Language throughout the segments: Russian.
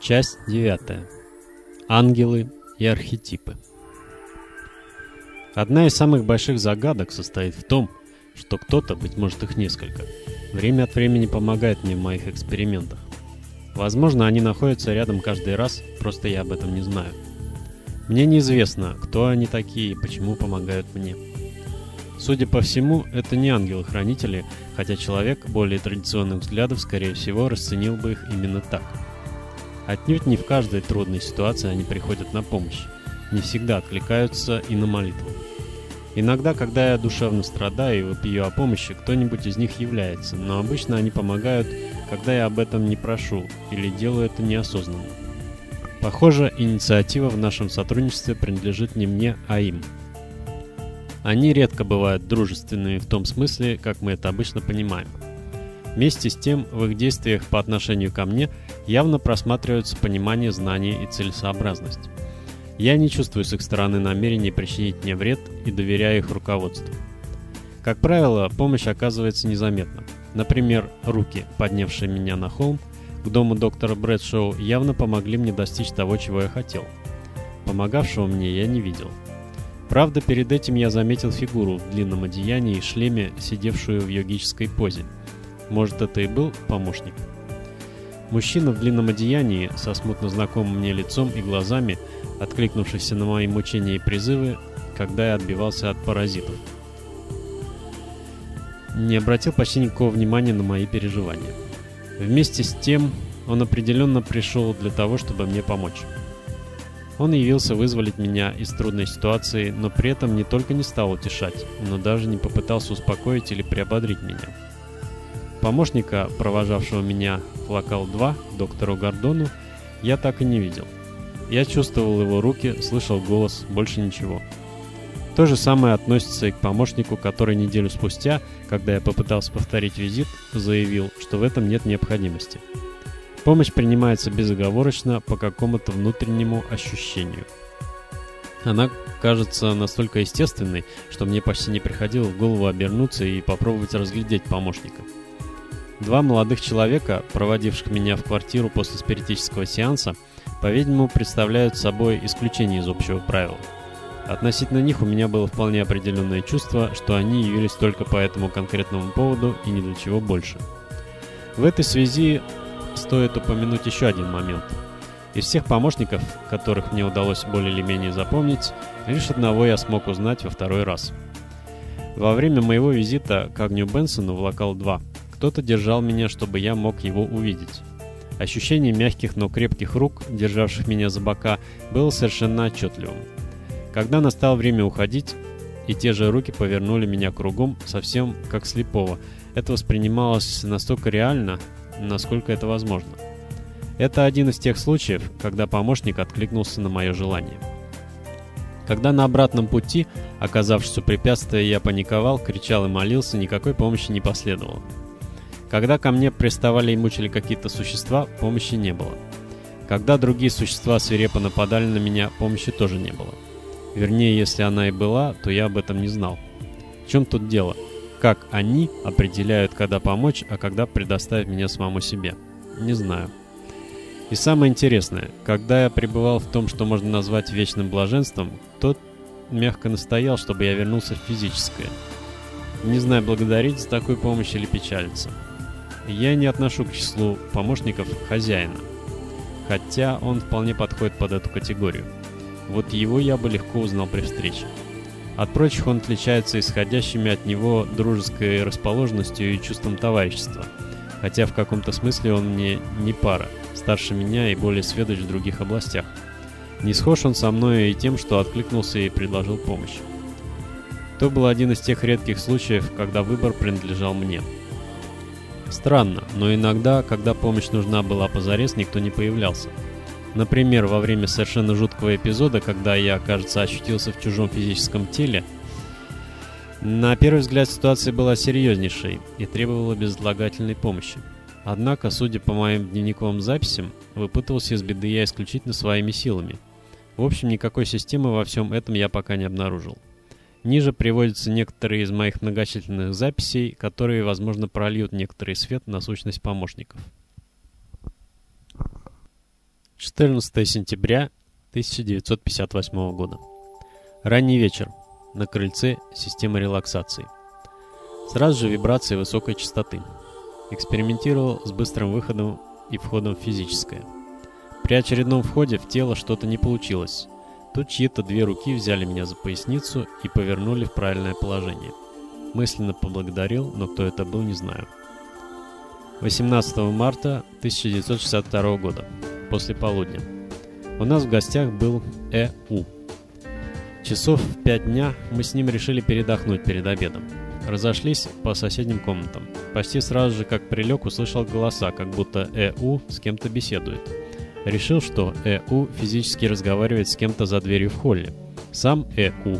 Часть 9. Ангелы и архетипы. Одна из самых больших загадок состоит в том, что кто-то, быть может их несколько, время от времени помогает мне в моих экспериментах. Возможно, они находятся рядом каждый раз, просто я об этом не знаю. Мне неизвестно, кто они такие и почему помогают мне. Судя по всему, это не ангелы-хранители, хотя человек более традиционных взглядов, скорее всего, расценил бы их именно так – Отнюдь не в каждой трудной ситуации они приходят на помощь, не всегда откликаются и на молитву. Иногда, когда я душевно страдаю и вопию о помощи, кто-нибудь из них является, но обычно они помогают, когда я об этом не прошу или делаю это неосознанно. Похоже, инициатива в нашем сотрудничестве принадлежит не мне, а им. Они редко бывают дружественными в том смысле, как мы это обычно понимаем. Вместе с тем, в их действиях по отношению ко мне явно просматриваются понимание знаний и целесообразность. Я не чувствую с их стороны намерений причинить мне вред и доверяю их руководству. Как правило, помощь оказывается незаметна. Например, руки, поднявшие меня на холм, к дому доктора Брэдшоу, явно помогли мне достичь того, чего я хотел. Помогавшего мне я не видел. Правда, перед этим я заметил фигуру в длинном одеянии и шлеме, сидевшую в йогической позе – может, это и был помощник? Мужчина в длинном одеянии, со смутно знакомым мне лицом и глазами, откликнувшийся на мои мучения и призывы, когда я отбивался от паразитов. Не обратил почти никакого внимания на мои переживания. Вместе с тем, он определенно пришел для того, чтобы мне помочь. Он явился вызволить меня из трудной ситуации, но при этом не только не стал утешать, но даже не попытался успокоить или приободрить меня. Помощника, провожавшего меня в локал-2, доктору Гордону, я так и не видел. Я чувствовал его руки, слышал голос, больше ничего. То же самое относится и к помощнику, который неделю спустя, когда я попытался повторить визит, заявил, что в этом нет необходимости. Помощь принимается безоговорочно по какому-то внутреннему ощущению. Она кажется настолько естественной, что мне почти не приходило в голову обернуться и попробовать разглядеть помощника. Два молодых человека, проводивших меня в квартиру после спиритического сеанса, по-видимому, представляют собой исключение из общего правила. Относительно них у меня было вполне определенное чувство, что они явились только по этому конкретному поводу и ни для чего больше. В этой связи стоит упомянуть еще один момент. Из всех помощников, которых мне удалось более или менее запомнить, лишь одного я смог узнать во второй раз. Во время моего визита к Агню Бенсону в локал 2 кто-то держал меня, чтобы я мог его увидеть. Ощущение мягких, но крепких рук, державших меня за бока, было совершенно отчетливым. Когда настало время уходить, и те же руки повернули меня кругом, совсем как слепого, это воспринималось настолько реально, насколько это возможно. Это один из тех случаев, когда помощник откликнулся на мое желание. Когда на обратном пути, оказавшись у препятствия, я паниковал, кричал и молился, никакой помощи не последовало. Когда ко мне приставали и мучили какие-то существа, помощи не было. Когда другие существа свирепо нападали на меня, помощи тоже не было. Вернее, если она и была, то я об этом не знал. В чем тут дело? Как они определяют, когда помочь, а когда предоставить меня самому себе? Не знаю. И самое интересное, когда я пребывал в том, что можно назвать вечным блаженством, тот мягко настоял, чтобы я вернулся в физическое. Не знаю, благодарить за такую помощь или печалиться. Я не отношу к числу помощников хозяина, хотя он вполне подходит под эту категорию. Вот его я бы легко узнал при встрече. От прочих он отличается исходящими от него дружеской расположенностью и чувством товарищества, хотя в каком-то смысле он мне не пара, старше меня и более сведущ в других областях. Не схож он со мной и тем, что откликнулся и предложил помощь. То был один из тех редких случаев, когда выбор принадлежал мне – Странно, но иногда, когда помощь нужна была позарез, никто не появлялся. Например, во время совершенно жуткого эпизода, когда я, кажется, ощутился в чужом физическом теле, на первый взгляд ситуация была серьезнейшей и требовала безотлагательной помощи. Однако, судя по моим дневниковым записям, выпутался из беды я исключительно своими силами. В общем, никакой системы во всем этом я пока не обнаружил. Ниже приводятся некоторые из моих многочисленных записей, которые, возможно, прольют некоторый свет на сущность помощников. 14 сентября 1958 года. Ранний вечер. На крыльце системы релаксации. Сразу же вибрации высокой частоты. Экспериментировал с быстрым выходом и входом в физическое. При очередном входе в тело что-то не получилось. Тут чьи-то две руки взяли меня за поясницу и повернули в правильное положение. Мысленно поблагодарил, но кто это был, не знаю. 18 марта 1962 года после полудня. У нас в гостях был Э.У. Часов в пять дня мы с ним решили передохнуть перед обедом. Разошлись по соседним комнатам. Почти сразу же, как прилег, услышал голоса, как будто Э.У. с кем-то беседует. Решил, что Э.У. физически разговаривает с кем-то за дверью в холле. Сам Э.У.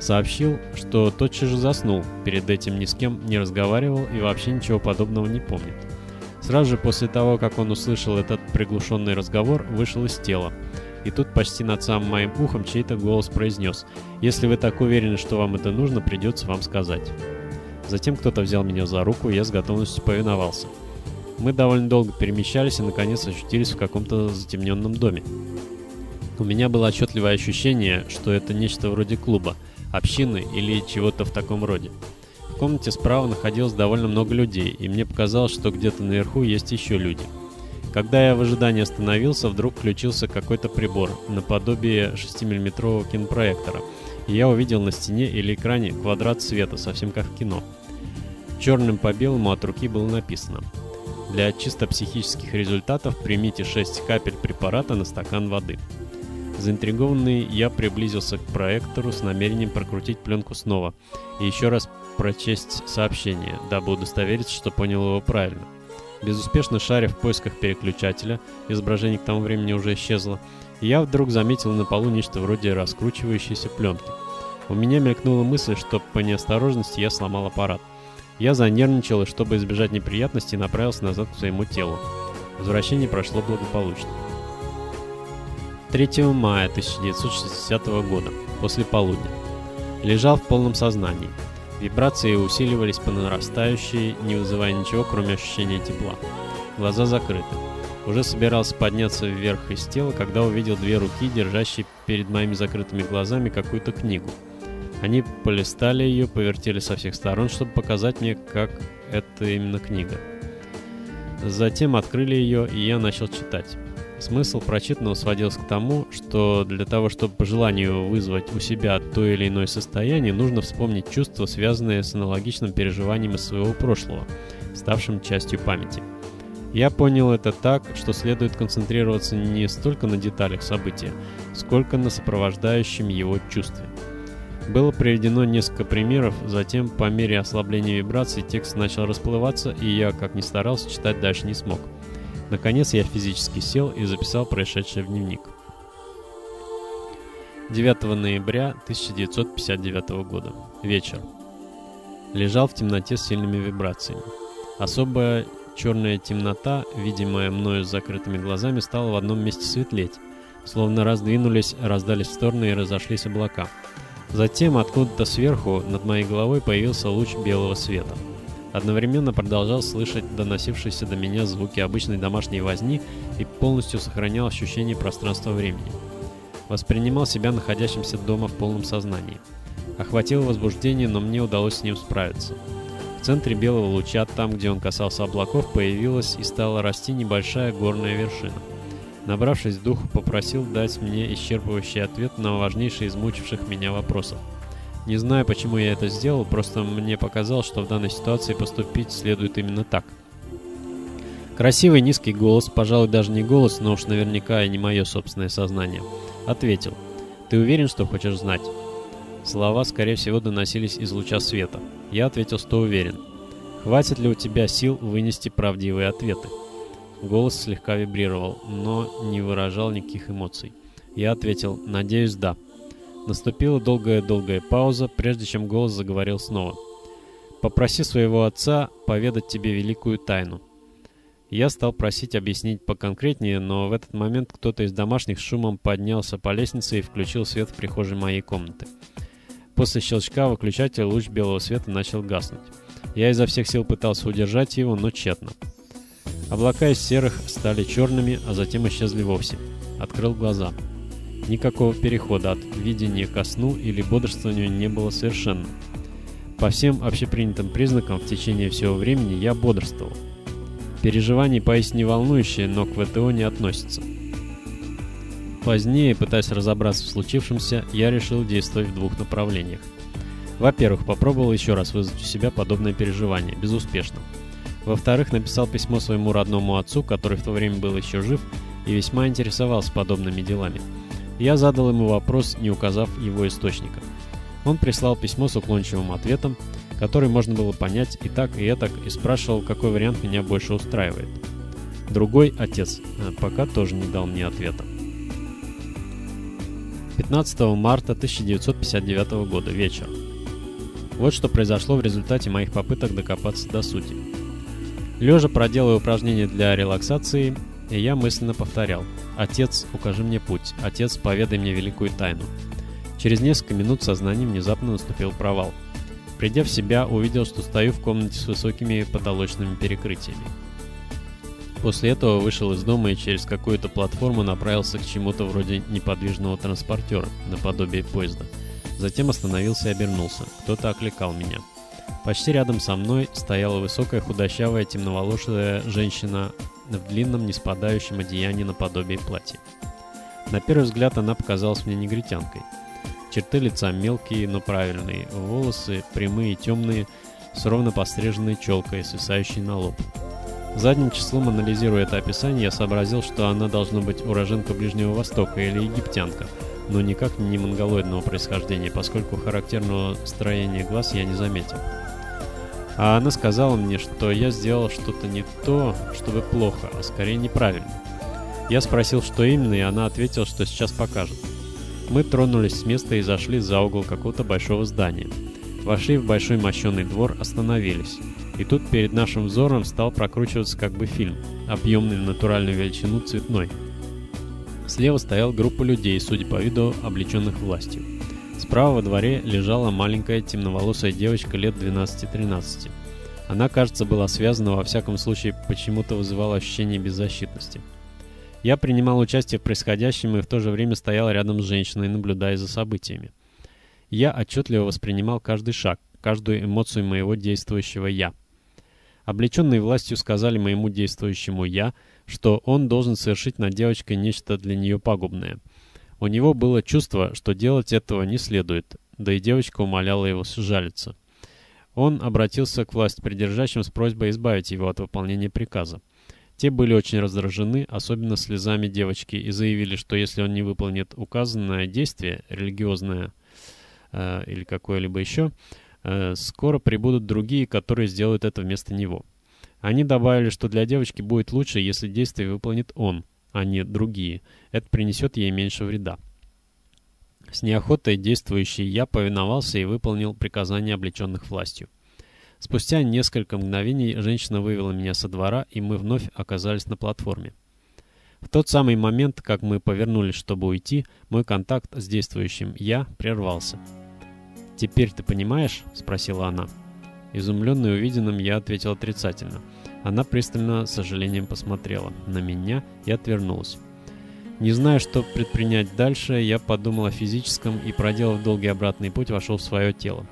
сообщил, что тотчас же заснул, перед этим ни с кем не разговаривал и вообще ничего подобного не помнит. Сразу же после того, как он услышал этот приглушенный разговор, вышел из тела. И тут почти над самым моим ухом чей-то голос произнес «Если вы так уверены, что вам это нужно, придется вам сказать». Затем кто-то взял меня за руку, и я с готовностью повиновался. Мы довольно долго перемещались и наконец ощутились в каком-то затемненном доме. У меня было отчетливое ощущение, что это нечто вроде клуба, общины или чего-то в таком роде. В комнате справа находилось довольно много людей, и мне показалось, что где-то наверху есть еще люди. Когда я в ожидании остановился, вдруг включился какой-то прибор, наподобие 6-миллиметрового кинопроектора, и я увидел на стене или экране квадрат света, совсем как в кино. Черным по белому от руки было написано «Для чисто психических результатов примите 6 капель препарата на стакан воды». Заинтригованный, я приблизился к проектору с намерением прокрутить пленку снова и еще раз прочесть сообщение, дабы удостовериться, что понял его правильно. Безуспешно шаря в поисках переключателя, изображение к тому времени уже исчезло, я вдруг заметил на полу нечто вроде раскручивающейся пленки. У меня мелькнула мысль, что по неосторожности я сломал аппарат. Я занервничал и, чтобы избежать неприятностей, направился назад к своему телу. Возвращение прошло благополучно. 3 мая 1960 года, после полудня. Лежал в полном сознании. Вибрации усиливались по нарастающей, не вызывая ничего, кроме ощущения тепла. Глаза закрыты. Уже собирался подняться вверх из тела, когда увидел две руки, держащие перед моими закрытыми глазами какую-то книгу. Они полистали ее, повертели со всех сторон, чтобы показать мне, как это именно книга. Затем открыли ее, и я начал читать. Смысл прочитанного сводился к тому, что для того, чтобы по желанию вызвать у себя то или иное состояние, нужно вспомнить чувства, связанные с аналогичным переживанием из своего прошлого, ставшим частью памяти. Я понял это так, что следует концентрироваться не столько на деталях события, сколько на сопровождающем его чувстве. Было приведено несколько примеров, затем по мере ослабления вибраций текст начал расплываться, и я, как ни старался, читать дальше не смог. Наконец я физически сел и записал происшедшее в дневник. 9 ноября 1959 года. Вечер. Лежал в темноте с сильными вибрациями. Особая черная темнота, видимая мною с закрытыми глазами, стала в одном месте светлеть. Словно раздвинулись, раздались в стороны и разошлись облака. Затем откуда-то сверху над моей головой появился луч белого света. Одновременно продолжал слышать доносившиеся до меня звуки обычной домашней возни и полностью сохранял ощущение пространства-времени. Воспринимал себя находящимся дома в полном сознании. Охватило возбуждение, но мне удалось с ним справиться. В центре белого луча, там, где он касался облаков, появилась и стала расти небольшая горная вершина. Набравшись духу, попросил дать мне исчерпывающий ответ на важнейшие из мучивших меня вопросов. Не знаю, почему я это сделал, просто мне показалось, что в данной ситуации поступить следует именно так. Красивый низкий голос, пожалуй, даже не голос, но уж наверняка и не мое собственное сознание, ответил. «Ты уверен, что хочешь знать?» Слова, скорее всего, доносились из луча света. Я ответил, что уверен. «Хватит ли у тебя сил вынести правдивые ответы?» Голос слегка вибрировал, но не выражал никаких эмоций. Я ответил, «Надеюсь, да». Наступила долгая-долгая пауза, прежде чем голос заговорил снова. «Попроси своего отца поведать тебе великую тайну». Я стал просить объяснить поконкретнее, но в этот момент кто-то из домашних шумом поднялся по лестнице и включил свет в прихожей моей комнаты. После щелчка выключателя луч белого света начал гаснуть. Я изо всех сил пытался удержать его, но тщетно. Облака из серых стали черными, а затем исчезли вовсе. открыл глаза. Никакого перехода от видения ко сну или бодрствованию не было совершенно. По всем общепринятым признакам в течение всего времени я бодрствовал. Переживания поистине волнующие, но к ВТО не относятся. Позднее, пытаясь разобраться в случившемся, я решил действовать в двух направлениях. Во-первых, попробовал еще раз вызвать у себя подобное переживание, безуспешно. Во-вторых, написал письмо своему родному отцу, который в то время был еще жив и весьма интересовался подобными делами. Я задал ему вопрос, не указав его источника. Он прислал письмо с уклончивым ответом, который можно было понять и так, и этак, и спрашивал, какой вариант меня больше устраивает. Другой отец э, пока тоже не дал мне ответа. 15 марта 1959 года, вечер. Вот что произошло в результате моих попыток докопаться до сути. Лежа проделывая упражнения для релаксации, я мысленно повторял «Отец, укажи мне путь, Отец, поведай мне великую тайну». Через несколько минут в сознании внезапно наступил провал. Придя в себя, увидел, что стою в комнате с высокими потолочными перекрытиями. После этого вышел из дома и через какую-то платформу направился к чему-то вроде неподвижного транспортера, наподобие поезда. Затем остановился и обернулся. Кто-то окликал меня. Почти рядом со мной стояла высокая худощавая темноволосая женщина в длинном неспадающем одеянии наподобие платья. На первый взгляд она показалась мне негритянкой. Черты лица мелкие, но правильные, волосы прямые и темные, с ровно постриженной челкой, свисающей на лоб. Задним числом, анализируя это описание, я сообразил, что она должна быть уроженка Ближнего Востока или египтянка, но никак не монголоидного происхождения, поскольку характерного строения глаз я не заметил. А она сказала мне, что я сделал что-то не то, чтобы плохо, а скорее неправильно. Я спросил, что именно, и она ответила, что сейчас покажет. Мы тронулись с места и зашли за угол какого-то большого здания. Вошли в большой мощенный двор, остановились. И тут перед нашим взором стал прокручиваться как бы фильм, объемный в натуральную величину цветной. Слева стояла группа людей, судя по виду, облеченных властью. Справа во дворе лежала маленькая темноволосая девочка лет 12-13. Она, кажется, была связана, во всяком случае, почему-то вызывала ощущение беззащитности. Я принимал участие в происходящем и в то же время стоял рядом с женщиной, наблюдая за событиями. Я отчетливо воспринимал каждый шаг, каждую эмоцию моего действующего «я». Облеченные властью сказали моему действующему «я», что он должен совершить над девочкой нечто для нее пагубное. У него было чувство, что делать этого не следует, да и девочка умоляла его сжалиться. Он обратился к власть придержащим с просьбой избавить его от выполнения приказа. Те были очень раздражены, особенно слезами девочки, и заявили, что если он не выполнит указанное действие, религиозное э, или какое-либо еще, Э, скоро прибудут другие, которые сделают это вместо него. Они добавили, что для девочки будет лучше, если действие выполнит он, а не другие. Это принесет ей меньше вреда. С неохотой действующий я повиновался и выполнил приказание облеченных властью. Спустя несколько мгновений женщина вывела меня со двора, и мы вновь оказались на платформе. В тот самый момент, как мы повернулись, чтобы уйти, мой контакт с действующим «я» прервался. «Теперь ты понимаешь?» — спросила она. Изумленный увиденным, я ответил отрицательно. Она пристально, с сожалением посмотрела на меня и отвернулась. Не зная, что предпринять дальше, я подумал о физическом и, проделав долгий обратный путь, вошел в свое тело.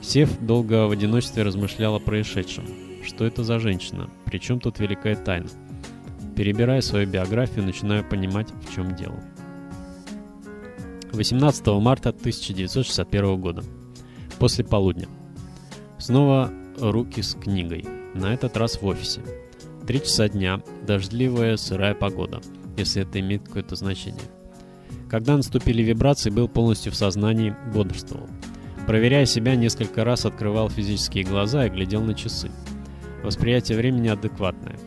Сев, долго в одиночестве размышлял о происшедшем. Что это за женщина? Причем тут великая тайна? Перебирая свою биографию, начинаю понимать, в чем дело. 18 марта 1961 года. После полудня. Снова руки с книгой. На этот раз в офисе. Три часа дня, дождливая, сырая погода, если это имеет какое-то значение. Когда наступили вибрации, был полностью в сознании, бодрствовал. Проверяя себя, несколько раз открывал физические глаза и глядел на часы. Восприятие времени адекватное.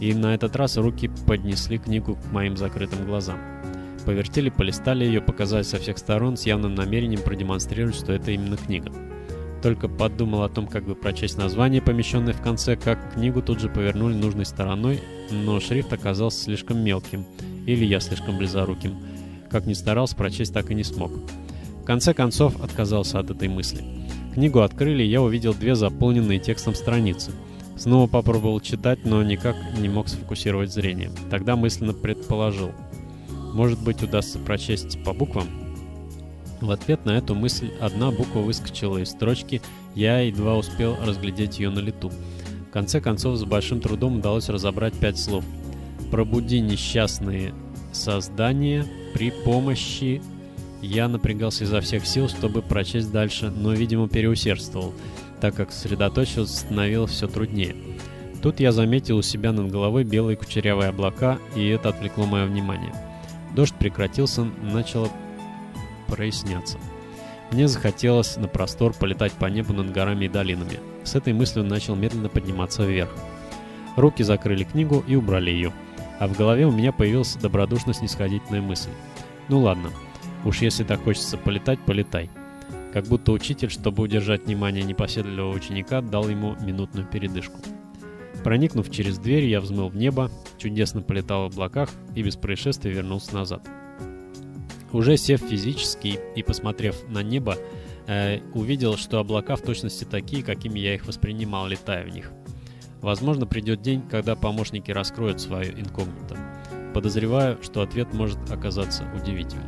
И на этот раз руки поднесли книгу к моим закрытым глазам. Повертели, полистали ее, показали со всех сторон с явным намерением продемонстрировать, что это именно книга. Только подумал о том, как бы прочесть название, помещенное в конце, как книгу тут же повернули нужной стороной, но шрифт оказался слишком мелким, или я слишком близоруким. Как ни старался, прочесть так и не смог. В конце концов, отказался от этой мысли. Книгу открыли, и я увидел две заполненные текстом страницы. Снова попробовал читать, но никак не мог сфокусировать зрение. Тогда мысленно предположил – Может быть, удастся прочесть по буквам? В ответ на эту мысль одна буква выскочила из строчки, я едва успел разглядеть ее на лету. В конце концов, с большим трудом удалось разобрать пять слов. «Пробуди несчастные создания при помощи...» Я напрягался изо всех сил, чтобы прочесть дальше, но, видимо, переусердствовал, так как сосредоточился становилось все труднее. Тут я заметил у себя над головой белые кучерявые облака, и это отвлекло мое внимание. Дождь прекратился, начало проясняться. Мне захотелось на простор полетать по небу над горами и долинами. С этой мыслью начал медленно подниматься вверх. Руки закрыли книгу и убрали ее. А в голове у меня появилась добродушно-снисходительная мысль. Ну ладно, уж если так хочется полетать, полетай. Как будто учитель, чтобы удержать внимание непоседливого ученика, дал ему минутную передышку. Проникнув через дверь, я взмыл в небо, чудесно полетал в облаках и без происшествий вернулся назад. Уже сев физически и посмотрев на небо, э, увидел, что облака в точности такие, какими я их воспринимал, летая в них. Возможно, придет день, когда помощники раскроют свое инкогнито. Подозреваю, что ответ может оказаться удивительным.